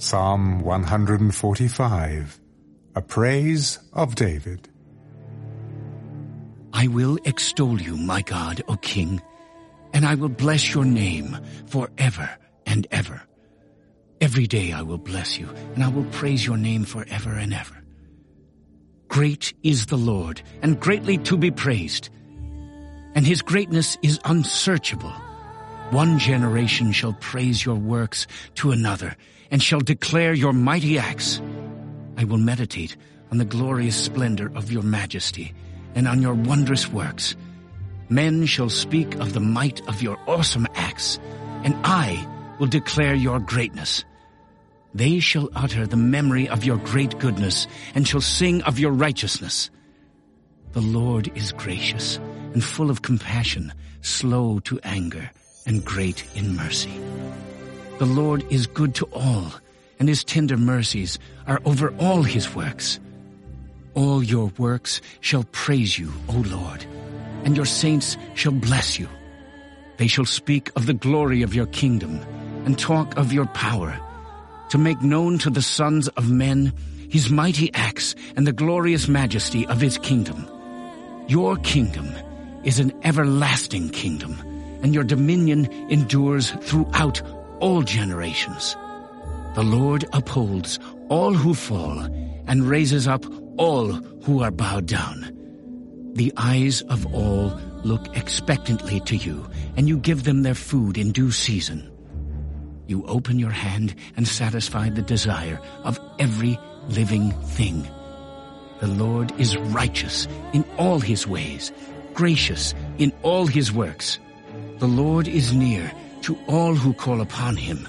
Psalm 145, a praise of David. I will extol you, my God, O King, and I will bless your name forever and ever. Every day I will bless you, and I will praise your name forever and ever. Great is the Lord, and greatly to be praised, and his greatness is unsearchable. One generation shall praise your works to another, and shall declare your mighty acts. I will meditate on the glorious splendor of your majesty, and on your wondrous works. Men shall speak of the might of your awesome acts, and I will declare your greatness. They shall utter the memory of your great goodness, and shall sing of your righteousness. The Lord is gracious and full of compassion, slow to anger, and great in mercy. The Lord is good to all, and his tender mercies are over all his works. All your works shall praise you, O Lord, and your saints shall bless you. They shall speak of the glory of your kingdom, and talk of your power, to make known to the sons of men his mighty acts and the glorious majesty of his kingdom. Your kingdom is an everlasting kingdom, and your dominion endures throughout all generations. The Lord upholds all who fall and raises up all who are bowed down. The eyes of all look expectantly to you, and you give them their food in due season. You open your hand and satisfy the desire of every living thing. The Lord is righteous in all his ways, gracious in all his works. The Lord is near to all who call upon him,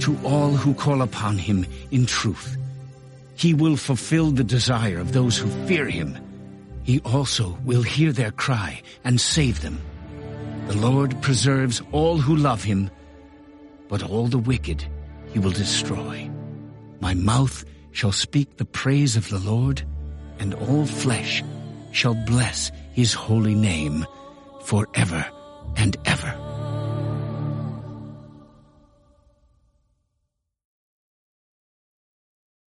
to all who call upon him in truth. He will fulfill the desire of those who fear him. He also will hear their cry and save them. The Lord preserves all who love him, but all the wicked he will destroy. My mouth shall speak the praise of the Lord, and all flesh shall bless his holy name forever and ever.